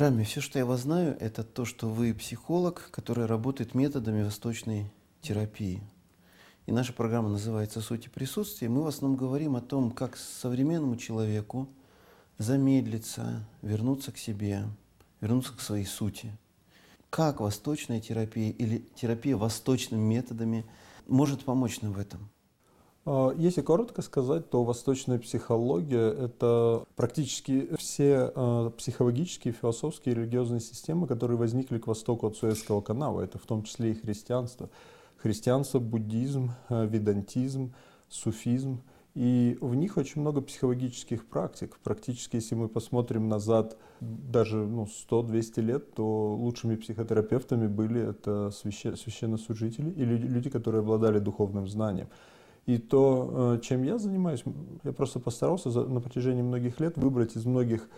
Рами, все, что я вас знаю, это то, что вы психолог, который работает методами восточной терапии. И наша программа называется «Сути присутствия». Мы в основном говорим о том, как современному человеку замедлиться, вернуться к себе, вернуться к своей сути. Как восточная терапия или терапия восточными методами может помочь нам в этом? А, если коротко сказать, то восточная психология — это практически все а, психологические, философские, религиозные системы, которые возникли к востоку от Суэцкого канала. Это в том числе и христианство. Христианство, буддизм, а, ведантизм, суфизм. И в них очень много психологических практик. Практически, если мы посмотрим назад даже ну, 100-200 лет, то лучшими психотерапевтами были это священнослужители и люди, которые обладали духовным знанием. И то, э, чем я занимаюсь, я просто постарался на протяжении многих лет выбрать из многих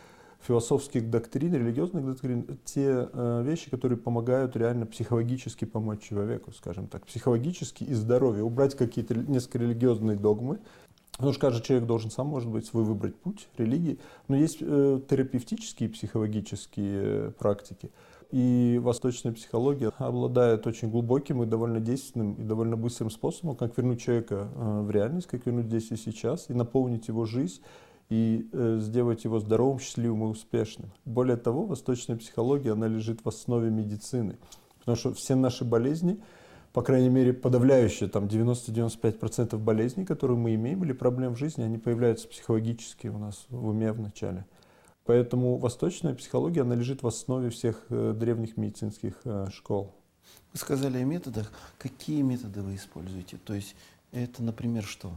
философских доктрин, религиозных доктрин, те э, вещи, которые помогают реально психологически помочь человеку, скажем так, психологически и здоровье, убрать какие-то несколько религиозные догмы, Потому что каждый человек должен сам, может быть, свой выбрать путь религии. Но есть э, терапевтические психологические практики. И восточная психология обладает очень глубоким и довольно действенным и довольно быстрым способом, как вернуть человека э, в реальность, как вернуть здесь и сейчас, и наполнить его жизнь, и э, сделать его здоровым, счастливым и успешным. Более того, восточная психология, она лежит в основе медицины. Потому что все наши болезни, по крайней мере, подавляющие там 90-95% болезней, которые мы имеем, или проблем в жизни, они появляются психологически у нас в уме вначале. Поэтому восточная психология, она лежит в основе всех э, древних медицинских э, школ. Вы сказали о методах. Какие методы вы используете? То есть это, например, что?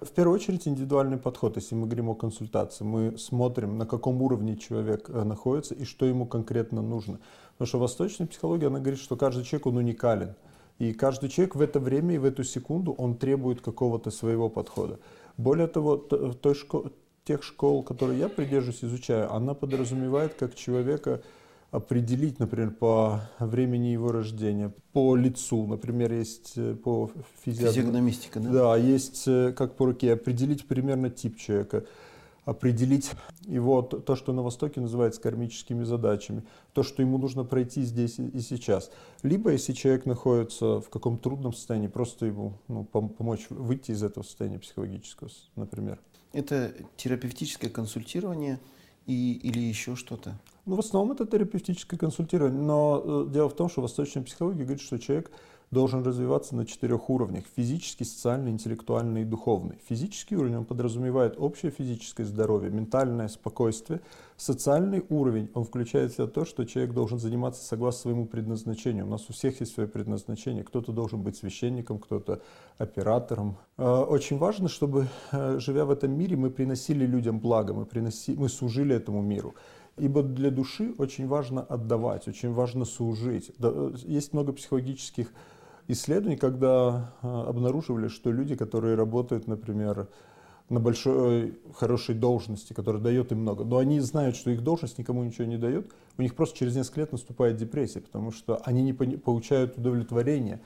В первую очередь индивидуальный подход, если мы говорим о консультации. Мы смотрим, на каком уровне человек э, находится и что ему конкретно нужно. Потому что восточная психология, она говорит, что каждый человек, он уникален. И каждый человек в это время и в эту секунду, он требует какого-то своего подхода. Более того, той, тех школ, которые я придерживаюсь, изучаю, она подразумевает как человека определить, например, по времени его рождения, по лицу, например, есть э, по физиогномистике. Физиогномистика, да? Да, есть э, как по руке, определить примерно тип человека, определить его, то, что на Востоке называется кармическими задачами, то, что ему нужно пройти здесь и сейчас. Либо, если человек находится в каком-то трудном состоянии, просто ему ну, помочь выйти из этого состояния психологического, например. Это терапевтическое консультирование и, или еще что-то? Ну, в основном это терапевтическое консультирование, но э, дело в том, что восточная психология говорит, что человек должен развиваться на четырех уровнях. Физический, социальный, интеллектуальный и духовный. Физический уровень он подразумевает общее физическое здоровье, ментальное спокойствие. Социальный уровень он включает в себя то, что человек должен заниматься согласно своему предназначению. У нас у всех есть свое предназначение. Кто-то должен быть священником, кто-то оператором. Э, очень важно, чтобы, э, живя в этом мире, мы приносили людям благо, мы, приноси, мы служили этому миру. Ибо для души очень важно отдавать, очень важно служить. Э, есть много психологических исследований, когда а, обнаруживали, что люди, которые работают, например, на большой хорошей должности, которая дает им много, но они знают, что их должность никому ничего не дает, у них просто через несколько лет наступает депрессия, потому что они не получают удовлетворения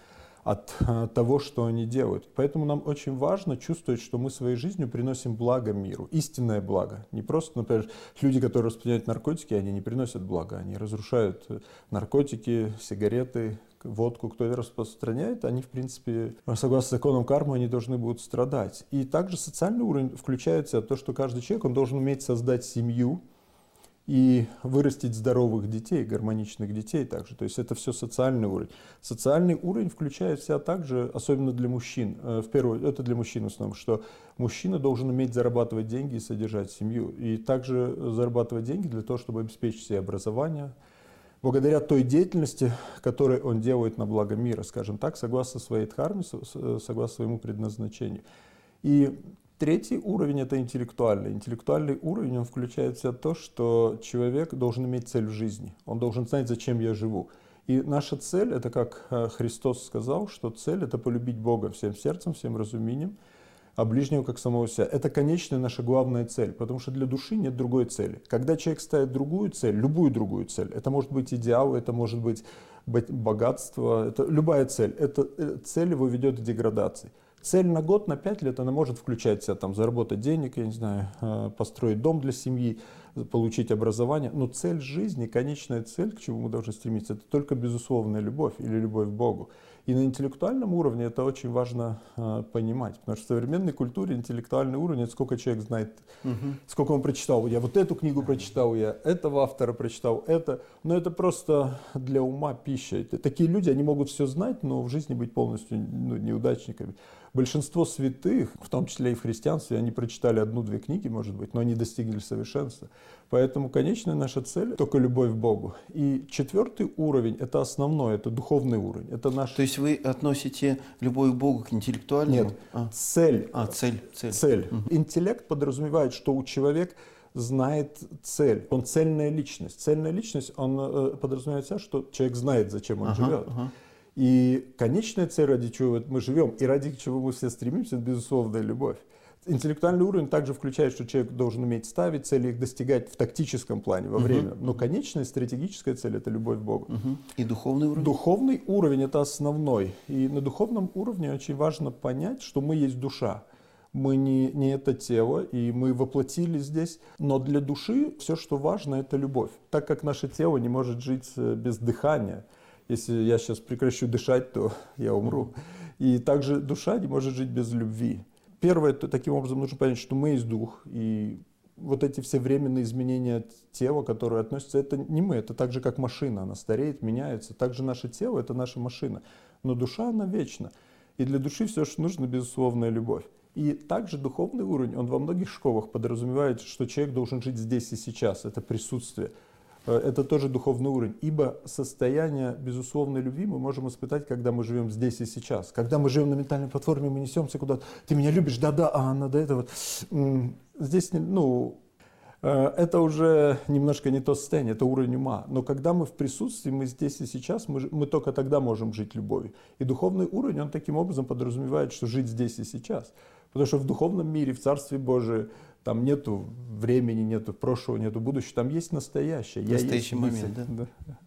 от а, того, что они делают. Поэтому нам очень важно чувствовать, что мы своей жизнью приносим благо миру, истинное благо. Не просто, например, люди, которые распространяют наркотики, они не приносят благо, они разрушают наркотики, сигареты, водку, кто это распространяет, они, в принципе, согласно законам кармы, они должны будут страдать. И также социальный уровень включается то, что каждый человек, он должен уметь создать семью, и вырастить здоровых детей, гармоничных детей также. То есть это все социальный уровень. Социальный уровень включает в себя также, особенно для мужчин, э, в первую, это для мужчин в основном, что мужчина должен уметь зарабатывать деньги и содержать семью. И также зарабатывать деньги для того, чтобы обеспечить себе образование, благодаря той деятельности, которую он делает на благо мира, скажем так, согласно своей дхарме, согласно своему предназначению. И третий уровень – это интеллектуальный. Интеллектуальный уровень, он включает в себя то, что человек должен иметь цель в жизни. Он должен знать, зачем я живу. И наша цель – это, как э, Христос сказал, что цель – это полюбить Бога всем сердцем, всем разумением – а ближнего как самого себя. Это конечная наша главная цель, потому что для души нет другой цели. Когда человек ставит другую цель, любую другую цель, это может быть идеал, это может быть богатство, это любая цель, эта э, цель его ведет к деградации. Цель на год, на пять лет, она может включать в себя там, заработать денег, я не знаю, э, построить дом для семьи, получить образование. Но цель жизни, конечная цель, к чему мы должны стремиться, это только безусловная любовь или любовь к Богу. И на интеллектуальном уровне это очень важно э, понимать, потому что в современной культуре интеллектуальный уровень это сколько человек знает, угу. сколько он прочитал. Я вот эту книгу прочитал, я этого автора прочитал, это. Но это просто для ума пища. Такие люди, они могут все знать, но в жизни быть полностью ну, неудачниками. Большинство святых, в том числе и в христианстве, они прочитали одну-две книги, может быть, но они достигли совершенства. Поэтому конечная наша цель – только любовь к Богу. И четвертый уровень – это основной, это духовный уровень. Это наш... То есть вы относите любовь к Богу к интеллектуальному? Нет, а. цель. А, цель. Цель. цель. Угу. Интеллект подразумевает, что у человека знает цель. Он цельная личность. Цельная личность, он э, подразумевает себя, что человек знает, зачем он ага, живет. Ага. И конечная цель, ради чего мы живем, и ради чего мы все стремимся, это безусловная любовь. Интеллектуальный уровень также включает, что человек должен уметь ставить цели, их достигать в тактическом плане, во время. Uh-huh. Но конечная стратегическая цель – это любовь к Богу. Uh-huh. И духовный уровень? Духовный уровень – это основной. И на духовном уровне очень важно понять, что мы есть душа. Мы не, не это тело, и мы воплотили здесь. Но для души все, что важно, это любовь. Так как наше тело не может жить э, без дыхания – если я сейчас прекращу дышать, то я умру. И также душа не может жить без любви. Первое, то, таким образом нужно понять, что мы есть дух, и вот эти все временные изменения тела, которые относятся, это не мы, это так же, как машина, она стареет, меняется. Также наше тело – это наша машина, но душа, она вечна. И для души все, что нужно, безусловная любовь. И также духовный уровень, он во многих школах подразумевает, что человек должен жить здесь и сейчас, это присутствие – это тоже духовный уровень. Ибо состояние безусловной любви мы можем испытать, когда мы живем здесь и сейчас. Когда мы живем на ментальной платформе, мы несемся куда-то. Ты меня любишь? Да-да, а надо это вот. Здесь, ну, э, это уже немножко не то состояние, это уровень ума. Но когда мы в присутствии, мы здесь и сейчас, мы, мы только тогда можем жить любовью. И духовный уровень, он таким образом подразумевает, что жить здесь и сейчас. Потому что в духовном мире, в Царстве Божии, там нету времени, нету прошлого, нету будущего, там есть настоящее. Настоящий я момент, да? да.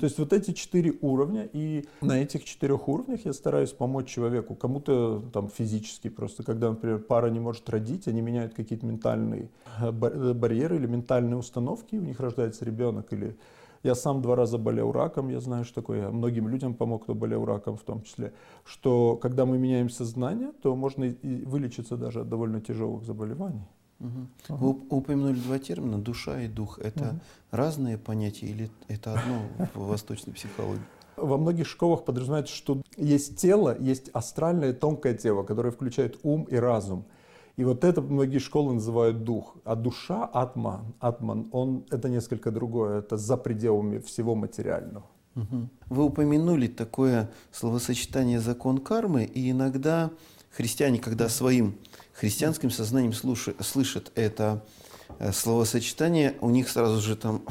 То есть вот эти четыре уровня, и на этих четырех уровнях я стараюсь помочь человеку. Кому-то там физически просто, когда, например, пара не может родить, они меняют какие-то ментальные э, э, барьеры или ментальные установки, у них рождается ребенок. Или я сам два раза болел раком, я знаю, что такое. Я многим людям помог, кто болел раком в том числе. Что когда мы меняем сознание, то можно и вылечиться даже от довольно тяжелых заболеваний. Угу. Вы упомянули два термина душа и дух. Это угу. разные понятия или это одно в восточной психологии? Во многих школах подразумевается, что есть тело, есть астральное тонкое тело, которое включает ум и разум. И вот это многие школы называют дух. А душа, атман, атман, он, это несколько другое, это за пределами всего материального. Вы упомянули такое словосочетание закон кармы, и иногда христиане, когда своим христианским сознанием слушают, слышат это э, словосочетание, у них сразу же там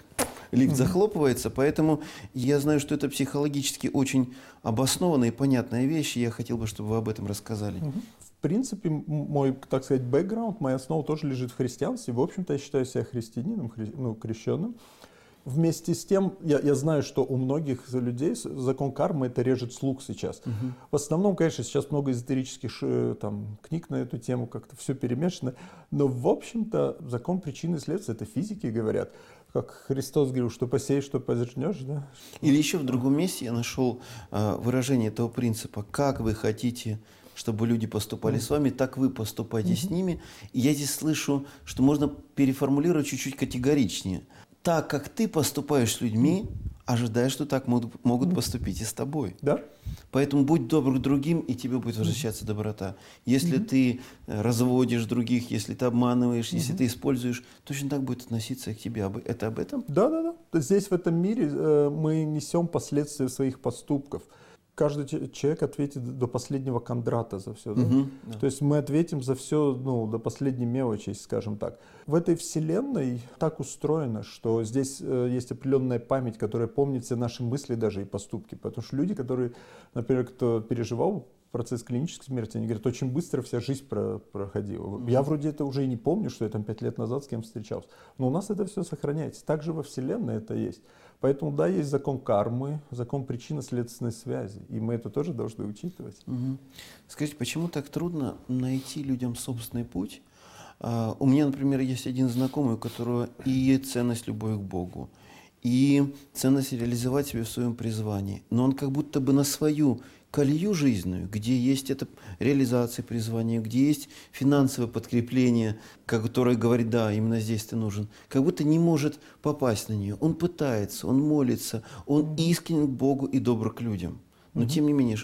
лифт захлопывается, поэтому я знаю, что это психологически очень обоснованная и понятная вещь, и я хотел бы, чтобы вы об этом рассказали. В принципе, мой, так сказать, бэкграунд, моя основа тоже лежит в христианстве. В общем-то, я считаю себя христианином, хри, ну, крещенным. Вместе с тем, я, я знаю, что у многих людей закон кармы это режет слух сейчас. Угу. В основном, конечно, сейчас много эзотерических там, книг на эту тему, как-то все перемешано. Но, в общем-то, закон причины и следствия, это физики говорят. Как Христос говорил, что посеешь, что пожнешь. Да? Или еще в другом месте я нашел э, выражение этого принципа. Как вы хотите чтобы люди поступали mm-hmm. с вами, так вы поступайте mm-hmm. с ними. И я здесь слышу, что можно переформулировать чуть-чуть категоричнее так как ты поступаешь с людьми, ожидая, что так могут, могут поступить и с тобой. Да. Поэтому будь добр к другим, и тебе будет возвращаться доброта. Если mm-hmm. ты э, разводишь других, если ты обманываешь, mm-hmm. если ты используешь, точно так будет относиться к тебе. Это об этом? Да, да, да. Здесь в этом мире э, мы несем последствия своих поступков каждый человек ответит до последнего кондрата за все. Угу, да. То есть мы ответим за все ну, до последней мелочи, скажем так. В этой вселенной так устроено, что здесь э, есть определенная память, которая помнит все наши мысли даже и поступки. Потому что люди, которые, например, кто переживал процесс клинической смерти, они говорят, очень быстро вся жизнь про проходила. Mm-hmm. Я вроде это уже и не помню, что я там пять лет назад с кем встречался. Но у нас это все сохраняется. Также во Вселенной это есть. Поэтому, да, есть закон кармы, закон причинно-следственной связи. И мы это тоже должны учитывать. Угу. Скажите, почему так трудно найти людям собственный путь? Uh, у меня, например, есть один знакомый, у которого и ценность любовь к Богу, и ценность реализовать себя в своем призвании. Но он как будто бы на свою колею жизненную, где есть эта реализация призвания, где есть финансовое подкрепление, которое говорит, да, именно здесь ты нужен, как будто не может попасть на нее. Он пытается, он молится, он искренен к Богу и добр к людям. Но тем не менее,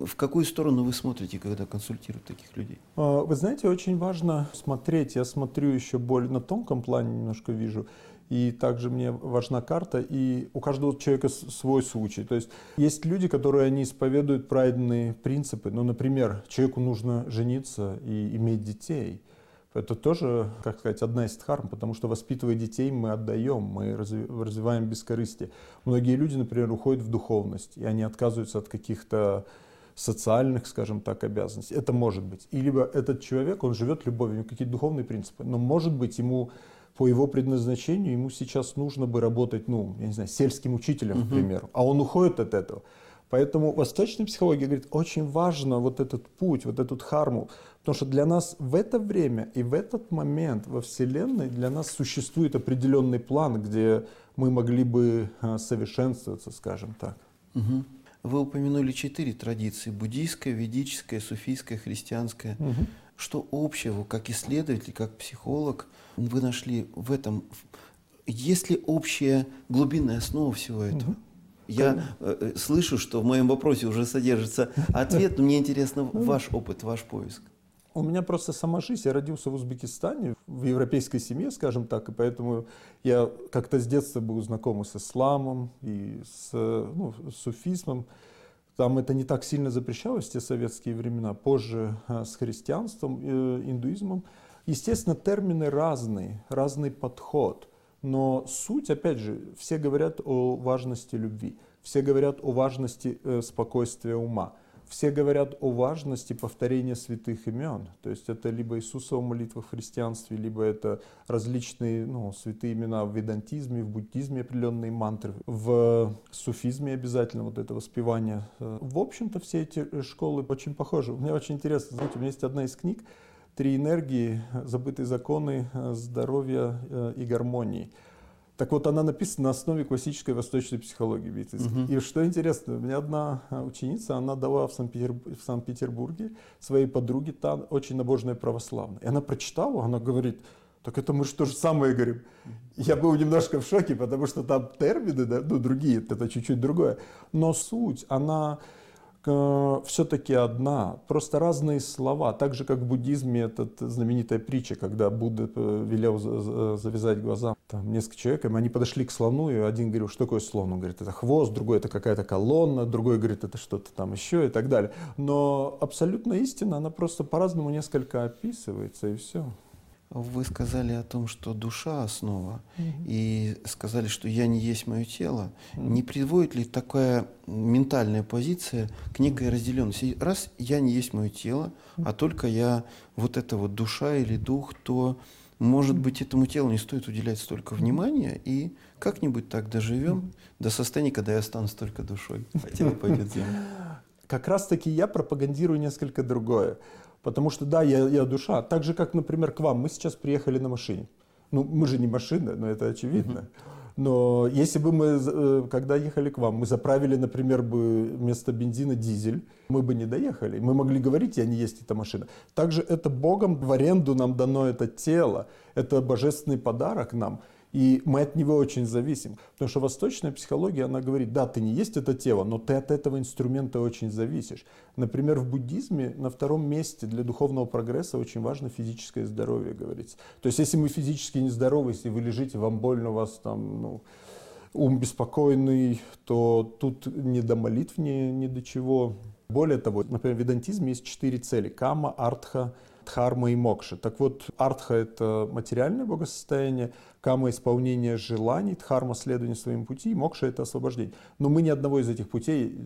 в какую сторону вы смотрите, когда консультируете таких людей? А, вы знаете, очень важно смотреть. Я смотрю еще более на тонком плане, немножко вижу и также мне важна карта, и у каждого человека свой случай. То есть есть люди, которые они исповедуют праведные принципы. Ну, например, человеку нужно жениться и иметь детей. Это тоже, как сказать, одна из дхарм, потому что воспитывая детей мы отдаем, мы развиваем бескорыстие. Многие люди, например, уходят в духовность, и они отказываются от каких-то социальных, скажем так, обязанностей. Это может быть. И либо этот человек, он живет любовью, какие-то духовные принципы, но может быть ему по его предназначению ему сейчас нужно бы работать, ну, я не знаю, сельским учителем, угу. к примеру, а он уходит от этого. Поэтому восточная психология говорит, очень важно вот этот путь, вот эту харму, потому что для нас в это время и в этот момент во Вселенной для нас существует определенный план, где мы могли бы а, совершенствоваться, скажем так. Угу. Вы упомянули четыре традиции: буддийская, ведическая, суфийская, христианская. Угу. Что общего, как исследователь, как психолог, вы нашли в этом, есть ли общая глубинная основа всего этого? Угу. Я э, э, слышу, что в моем вопросе уже содержится ответ, но мне интересно ваш опыт, ваш поиск. У меня просто сама жизнь. Я родился в Узбекистане, в европейской семье, скажем так, и поэтому я как-то с детства был знаком с исламом и с ну, суфизмом. Там это не так сильно запрещалось в те советские времена. Позже а, с христианством, э, индуизмом. Естественно, термины разные, разный подход. Но суть, опять же, все говорят о важности любви, все говорят о важности э, спокойствия ума, все говорят о важности повторения святых имен. То есть это либо Иисусова молитва в христианстве, либо это различные ну, святые имена в ведантизме, в буддизме определенные мантры, в суфизме обязательно вот это воспевание. В общем-то, все эти школы очень похожи. Мне очень интересно, знаете, у меня есть одна из книг, три энергии, забытые законы э, здоровья э, и гармонии. Так вот, она написана на основе классической восточной психологии. Видите? Угу. И что интересно, у меня одна э, ученица, она дала в Санкт-Петербурге своей подруге, та очень набожная православная. И она прочитала, она говорит, так это мы же то же самое говорим. Я был немножко в шоке, потому что там термины, да, ну, другие, это чуть-чуть другое. Но суть, она все-таки одна, просто разные слова. Так же, как в буддизме этот знаменитая притча, когда Будда э, велел завязать глаза там, несколько человек, и они подошли к слону, и один говорил, что такое слон? Он говорит, это хвост, другой это какая-то колонна, другой говорит, это что-то там еще и так далее. Но абсолютно истина, она просто по-разному несколько описывается, и все. Вы сказали о том, что душа основа, угу. и сказали, что я не есть мое тело. Угу. Не приводит ли такая ментальная позиция к некой разделенности? Раз я не есть мое тело, а только я вот эта вот душа или дух, то, может быть, этому телу не стоит уделять столько внимания, и как-нибудь так доживем до состояния, когда я останусь только душой, а тело пойдет землю. Как раз-таки я пропагандирую несколько другое. Потому что, да, я, я душа. Так же, как, например, к вам. Мы сейчас приехали на машине. Ну, мы же не машина, но это очевидно. Но если бы мы, э, когда ехали к вам, мы заправили, например, бы вместо бензина дизель, мы бы не доехали. Мы могли говорить, я не есть эта машина. Также это Богом в аренду нам дано это тело. Это божественный подарок нам. И мы от него очень зависим. Потому что восточная психология, она говорит, да, ты не есть это тело, но ты от этого инструмента очень зависишь. Например, в буддизме на втором месте для духовного прогресса очень важно физическое здоровье, говорится. То есть, если мы физически нездоровы, если вы лежите, вам больно, у вас там, ну, ум беспокойный, то тут не до молитв, ни, ни до чего. Более того, например, в ведантизме есть четыре цели. Кама, артха, дхарма и мокша. Так вот, артха — это материальное благосостояние, кама — исполнение желаний, дхарма — следование своим пути, мокша — это освобождение. Но мы ни одного из этих путей,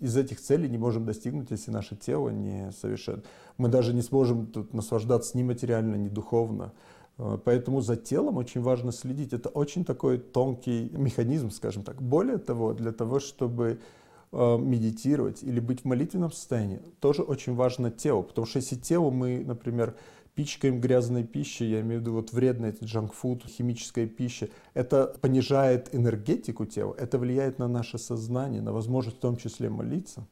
из этих целей не можем достигнуть, если наше тело не совершенно. Мы даже не сможем тут наслаждаться ни материально, ни духовно. Э, поэтому за телом очень важно следить. Это очень такой тонкий механизм, скажем так. Более того, для того, чтобы медитировать или быть в молитвенном состоянии, тоже очень важно тело. Потому что если тело мы, например, пичкаем грязной пищей, я имею в виду вот вредный джанкфуд, химическая пища, это понижает энергетику тела, это влияет на наше сознание, на возможность в том числе молиться.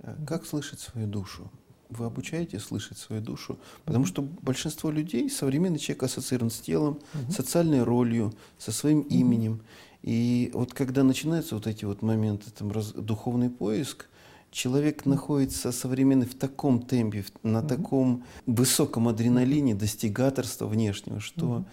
Э, как слышать свою душу? вы обучаете слышать свою душу, потому что большинство людей, современный человек ассоциирован с телом, угу. социальной ролью, со своим именем. И вот когда начинаются вот эти вот моменты, там, раз, духовный поиск, человек находится современный в таком темпе, на угу. таком высоком адреналине достигаторства внешнего, что угу.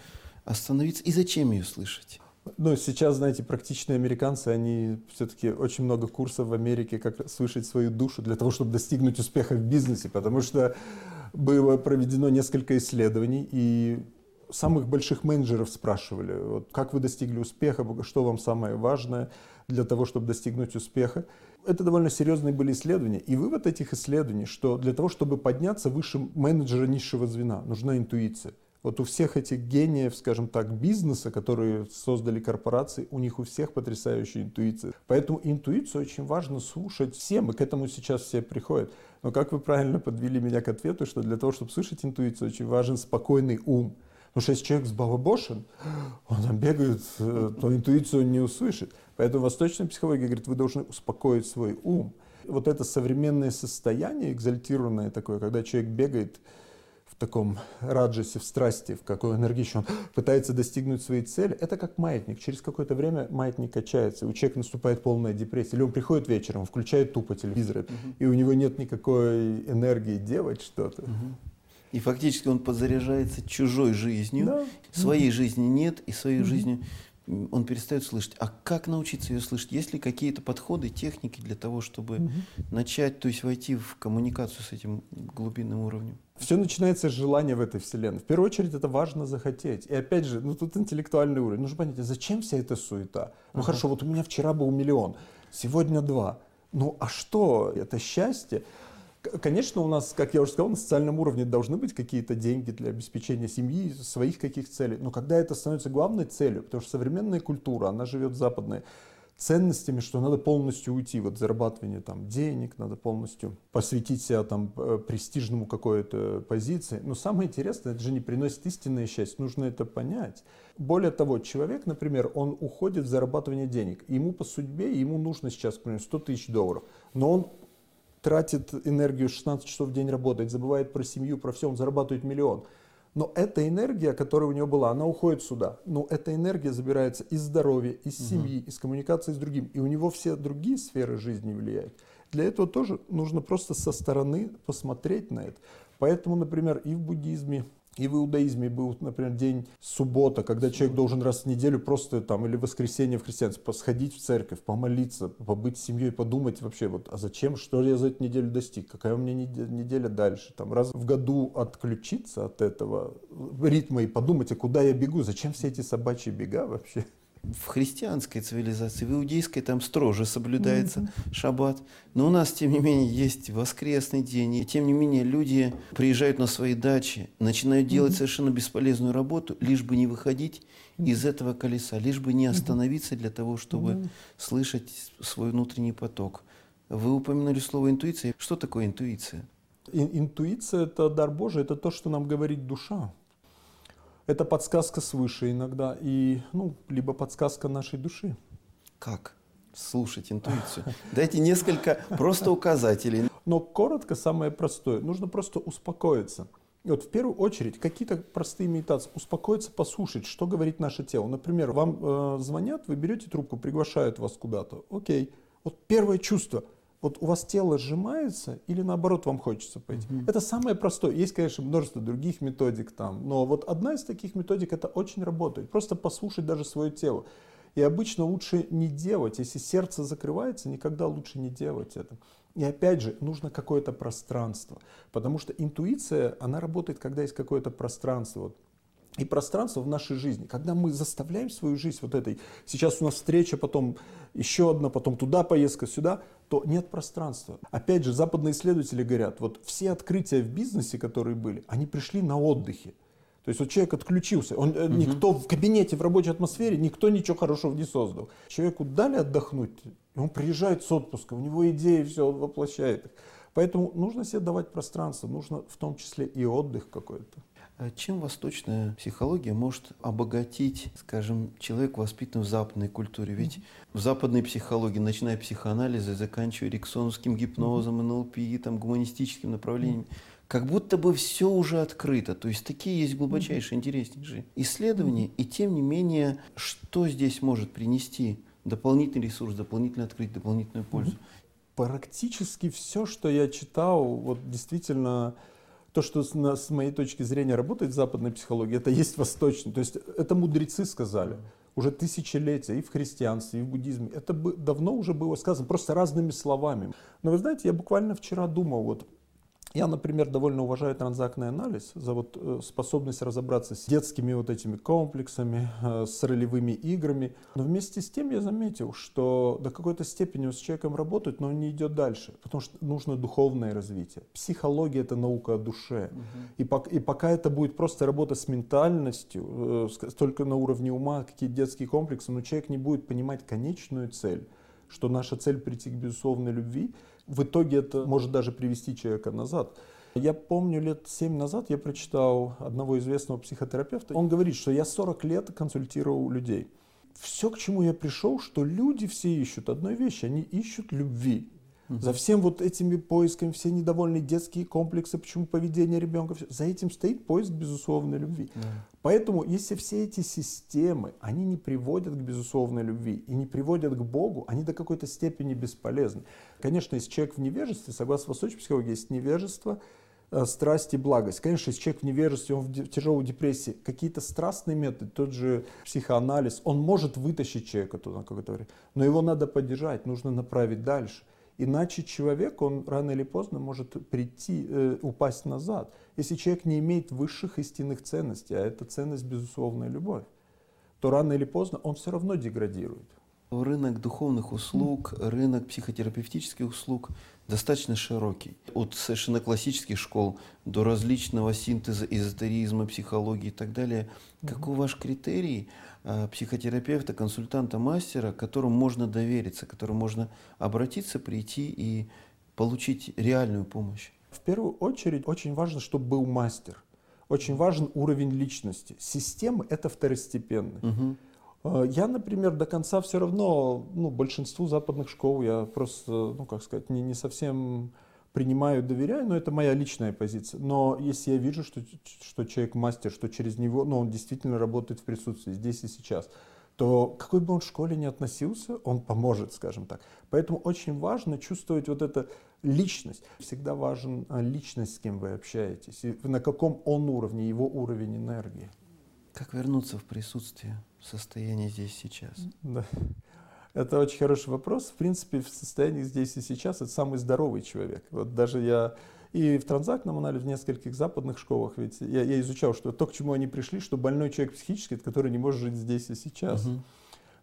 остановиться. И зачем ее слышать? Ну, сейчас, знаете, практичные американцы, они все-таки очень много курсов в Америке, как слышать свою душу для того, чтобы достигнуть успеха в бизнесе, потому что было проведено несколько исследований, и самых больших менеджеров спрашивали, вот, как вы достигли успеха, что вам самое важное для того, чтобы достигнуть успеха. Это довольно серьезные были исследования. И вывод этих исследований, что для того, чтобы подняться выше менеджера низшего звена, нужна интуиция. Вот у всех этих гениев, скажем так, бизнеса, которые создали корпорации, у них у всех потрясающая интуиция. Поэтому интуицию очень важно слушать всем, и к этому сейчас все приходят. Но как вы правильно подвели меня к ответу, что для того, чтобы слышать интуицию, очень важен спокойный ум. Потому что если человек сбалабошен, он там бегает, э, то интуицию он не услышит. Поэтому восточная психология говорит, вы должны успокоить свой ум. Вот это современное состояние, экзальтированное такое, когда человек бегает, таком раджасе, в страсти, в какой энергичном, он пытается достигнуть своей цели, это как маятник. Через какое-то время маятник качается, у человека наступает полная депрессия. Или он приходит вечером, включает тупо телевизор, угу. и у него нет никакой энергии делать что-то. Угу. И фактически он подзаряжается чужой жизнью, да. своей угу. жизни нет, и своей угу. жизнью он перестает слышать. А как научиться ее слышать? Есть ли какие-то подходы, техники для того, чтобы угу. начать, то есть войти в коммуникацию с этим глубинным уровнем? Все начинается с желания в этой вселенной. В первую очередь это важно захотеть. И опять же, ну тут интеллектуальный уровень. Нужно понять, а зачем вся эта суета? Ну uh хорошо, вот у меня вчера был миллион, сегодня два. Ну а что? Это счастье? Конечно, у нас, как я уже сказал, на социальном уровне должны быть какие-то деньги для обеспечения семьи, своих каких целей. Но когда это становится главной целью, потому что современная культура, она живет западной, ценностями, что надо полностью уйти в зарабатывание там, денег, надо полностью посвятить себя там, э, престижному какой-то позиции. Но самое интересное, это же не приносит истинное счастье, нужно это понять. Более того, человек, например, он уходит в зарабатывание денег, ему по судьбе, ему нужно сейчас, например, 100 тысяч долларов, но он тратит энергию 16 часов в день работает, забывает про семью, про все, он зарабатывает миллион. Но эта энергия, которая у него была, она уходит сюда. Но эта энергия забирается из здоровья, из семьи, угу. из коммуникации с другим. И у него все другие сферы жизни влияют. Для этого тоже нужно просто со стороны посмотреть на это. Поэтому, например, и в буддизме, и в иудаизме был, например, день суббота, когда человек должен раз в неделю просто там, или воскресенье в христианстве, сходить в церковь, помолиться, побыть с семьей, подумать вообще, вот, а зачем, что я за эту неделю достиг, какая у меня неделя дальше. Там, раз в году отключиться от этого ритма и подумать, а куда я бегу, зачем все эти собачьи бега вообще в христианской цивилизации, в иудейской там строже соблюдается mm-hmm. шаббат. Но у нас, тем не менее, есть воскресный день. И тем не менее, люди приезжают на свои дачи, начинают делать mm-hmm. совершенно бесполезную работу, лишь бы не выходить mm-hmm. из этого колеса, лишь бы не остановиться для того, чтобы mm-hmm. слышать свой внутренний поток. Вы упомянули слово интуиция. Что такое интуиция? Интуиция – это дар Божий, это то, что нам говорит душа. Это подсказка свыше иногда, и, ну, либо подсказка нашей души. Как? Слушать интуицию. Дайте несколько просто указателей. Но коротко, самое простое. Нужно просто успокоиться. И вот в первую очередь какие-то простые медитации. Успокоиться, послушать, что говорит наше тело. Например, вам э, звонят, вы берете трубку, приглашают вас куда-то. Окей. Вот первое чувство – вот у вас тело сжимается или наоборот вам хочется пойти. Mm-hmm. Это самое простое. Есть, конечно, множество других методик там, но вот одна из таких методик это очень работает. Просто послушать даже свое тело. И обычно лучше не делать, если сердце закрывается, никогда лучше не делать это. И опять же, нужно какое-то пространство, потому что интуиция, она работает, когда есть какое-то пространство. Вот и пространство в нашей жизни. Когда мы заставляем свою жизнь вот этой, сейчас у нас встреча, потом еще одна, потом туда поездка, сюда, то нет пространства. Опять же, западные исследователи говорят, вот все открытия в бизнесе, которые были, они пришли на отдыхе. То есть вот человек отключился, он, угу. никто в кабинете, в рабочей атмосфере, никто ничего хорошего не создал. Человеку дали отдохнуть, и он приезжает с отпуска, у него идеи, все, он воплощает их. Поэтому нужно себе давать пространство, нужно в том числе и отдых какой-то. А чем восточная психология может обогатить, скажем, человека, воспитанного в западной культуре? Ведь в западной психологии, начиная психоанализа, заканчивая рексоновским гипнозом, НЛП, там, гуманистическим направлением, как будто бы все уже открыто. То есть такие есть глубочайшие, интереснейшие исследования. И тем не менее, что здесь может принести дополнительный ресурс, дополнительное открытие, дополнительную пользу? Практически все, что я читал, вот действительно то, что с, моей точки зрения работает в западной психологии, это есть восточный. То есть это мудрецы сказали уже тысячелетия и в христианстве, и в буддизме. Это бы, давно уже было сказано, просто разными словами. Но вы знаете, я буквально вчера думал, вот я, например, довольно уважаю транзактный анализ за вот э, способность разобраться с детскими вот этими комплексами, э, с ролевыми играми. Но вместе с тем я заметил, что до какой-то степени с человеком работают, но он не идет дальше, потому что нужно духовное развитие. Психология — это наука о душе. Угу. И, пока, и пока это будет просто работа с ментальностью, э, только на уровне ума, какие детские комплексы, но человек не будет понимать конечную цель, что наша цель прийти к безусловной любви — в итоге это может даже привести человека назад. Я помню, лет 7 назад я прочитал одного известного психотерапевта. Он говорит, что я 40 лет консультировал людей. Все, к чему я пришел, что люди все ищут одной вещи. Они ищут любви. За всем вот этими поисками, все недовольные детские комплексы, почему поведение ребенка, все, за этим стоит поиск безусловной любви. Да. Поэтому, если все эти системы, они не приводят к безусловной любви и не приводят к Богу, они до какой-то степени бесполезны. Конечно, если человек в невежестве, согласно восточной психологии, есть невежество, э, страсть и благость. Конечно, если человек в невежестве, он в тяжелой депрессии, какие-то страстные методы, тот же психоанализ, он может вытащить человека туда какое-то время, но его надо поддержать, нужно направить дальше. Иначе человек, он рано или поздно может прийти, э, упасть назад. Если человек не имеет высших истинных ценностей, а это ценность, безусловная любовь, то рано или поздно он все равно деградирует. Рынок духовных услуг, рынок психотерапевтических услуг достаточно широкий. От совершенно классических школ до различного синтеза эзотеризма, психологии и так далее. Какой ваш критерий психотерапевта, консультанта, мастера, которому можно довериться, которому можно обратиться, прийти и получить реальную помощь? В первую очередь очень важно, чтобы был мастер. Очень важен уровень личности. Системы — это второстепенно. Угу. Я, например, до конца все равно, ну, большинству западных школ я просто, ну, как сказать, не, не совсем принимаю, доверяю, но это моя личная позиция. Но если я вижу, что, что человек мастер, что через него, ну, он действительно работает в присутствии, здесь и сейчас, то какой бы он в школе ни относился, он поможет, скажем так. Поэтому очень важно чувствовать вот эту личность. Всегда важен а, личность, с кем вы общаетесь, и на каком он уровне, его уровень энергии. Как вернуться в присутствие, в состояние здесь сейчас? Да. Это очень хороший вопрос. В принципе, в состоянии здесь и сейчас это самый здоровый человек. Вот даже я и в транзактном анализе в нескольких западных школах, ведь я, я изучал, что то, к чему они пришли, что больной человек психически, который не может жить здесь и сейчас. Угу.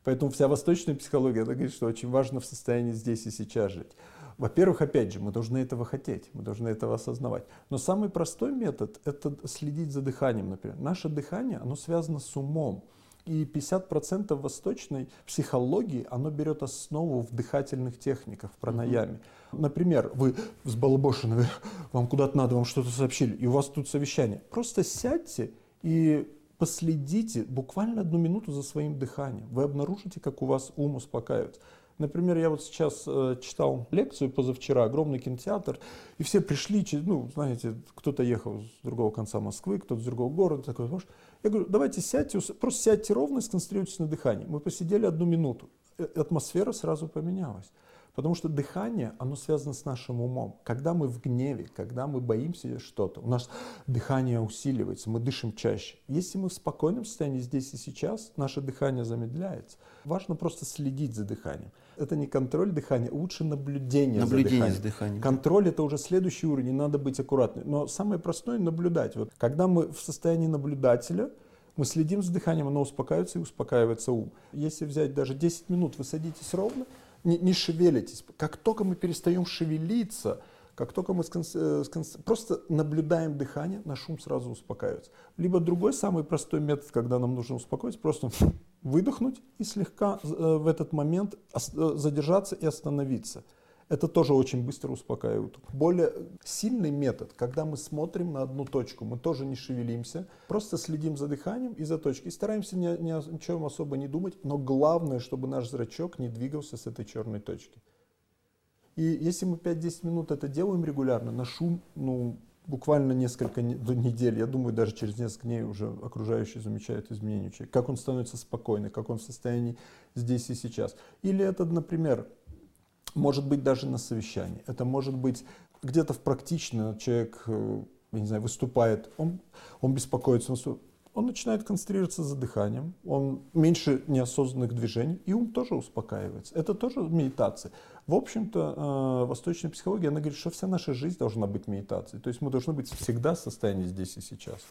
Поэтому вся восточная психология, она говорит, что очень важно в состоянии здесь и сейчас жить. Во-первых, опять же, мы должны этого хотеть, мы должны этого осознавать. Но самый простой метод – это следить за дыханием, например. Наше дыхание, оно связано с умом. И 50% восточной психологии, оно берет основу в дыхательных техниках, в пранаяме. Например, вы взбалобошены, вам куда-то надо, вам что-то сообщили, и у вас тут совещание. Просто сядьте и последите буквально одну минуту за своим дыханием. Вы обнаружите, как у вас ум успокаивается. Например, я вот сейчас э, читал лекцию позавчера, огромный кинотеатр, и все пришли, ну, знаете, кто-то ехал с другого конца Москвы, кто-то с другого города, такой, может, я говорю, давайте сядьте, просто сядьте ровно и сконцентрируйтесь на дыхании. Мы посидели одну минуту, э, атмосфера сразу поменялась. Потому что дыхание, оно связано с нашим умом. Когда мы в гневе, когда мы боимся что-то, у нас дыхание усиливается, мы дышим чаще. Если мы в спокойном состоянии здесь и сейчас, наше дыхание замедляется. Важно просто следить за дыханием. Это не контроль дыхания, лучше наблюдение, наблюдение за дыханием. Контроль это уже следующий уровень, надо быть аккуратным. Но самое простое наблюдать. Вот, когда мы в состоянии наблюдателя, мы следим за дыханием, оно успокаивается и успокаивается ум. Если взять даже 10 минут, вы садитесь ровно, не, не шевелитесь. Как только мы перестаем шевелиться, как только мы скон, э, скон, просто наблюдаем дыхание, наш ум сразу успокаивается. Либо другой самый простой метод, когда нам нужно успокоиться, просто выдохнуть и слегка э, в этот момент э, задержаться и остановиться. Это тоже очень быстро успокаивает. Более сильный метод, когда мы смотрим на одну точку, мы тоже не шевелимся, просто следим за дыханием и за точкой. Стараемся ни, ни о чем особо не думать, но главное, чтобы наш зрачок не двигался с этой черной точки. И если мы 5-10 минут это делаем регулярно, на шум, ну, буквально несколько недель, я думаю, даже через несколько дней уже окружающие замечают изменения человека, как он становится спокойный, как он в состоянии здесь и сейчас. Или это, например, может быть даже на совещании. Это может быть где-то в практично человек, э, я не знаю, выступает, он, он беспокоится, он начинает концентрироваться за дыханием, он меньше неосознанных движений, и ум тоже успокаивается. Это тоже медитация. В общем-то, э, восточная психология, она говорит, что вся наша жизнь должна быть медитацией. То есть мы должны быть всегда в состоянии здесь и сейчас.